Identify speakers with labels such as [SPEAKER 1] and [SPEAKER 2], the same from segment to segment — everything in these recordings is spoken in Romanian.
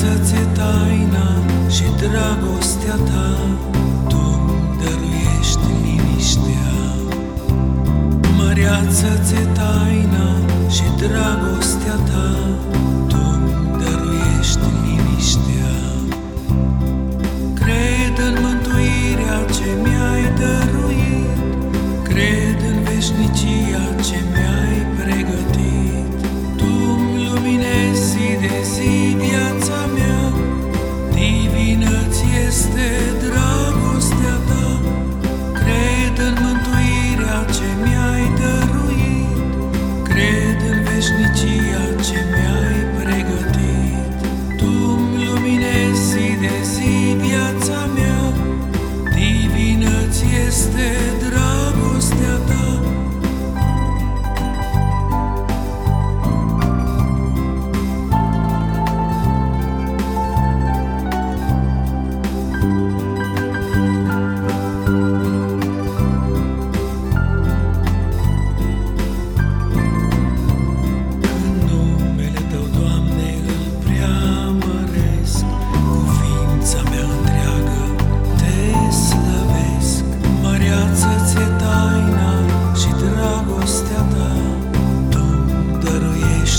[SPEAKER 1] viața-ți taina și dragostea ta, Tu dăruiești liniștea. Măreața-ți taina și dragostea ta, This.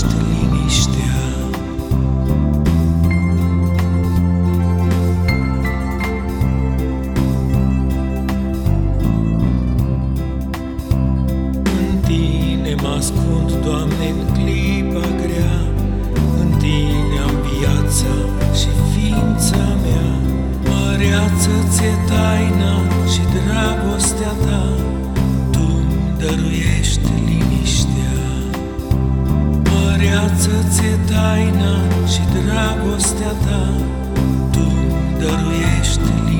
[SPEAKER 1] privești liniștea. În tine mă ascund, Doamne, în clipa grea. În tine am viața și ființa mea. Măreață-ți taina și dragostea ta. Tu-mi dăruiești liniștea viață ți-e taina și dragostea ta, tu dăruiești-l.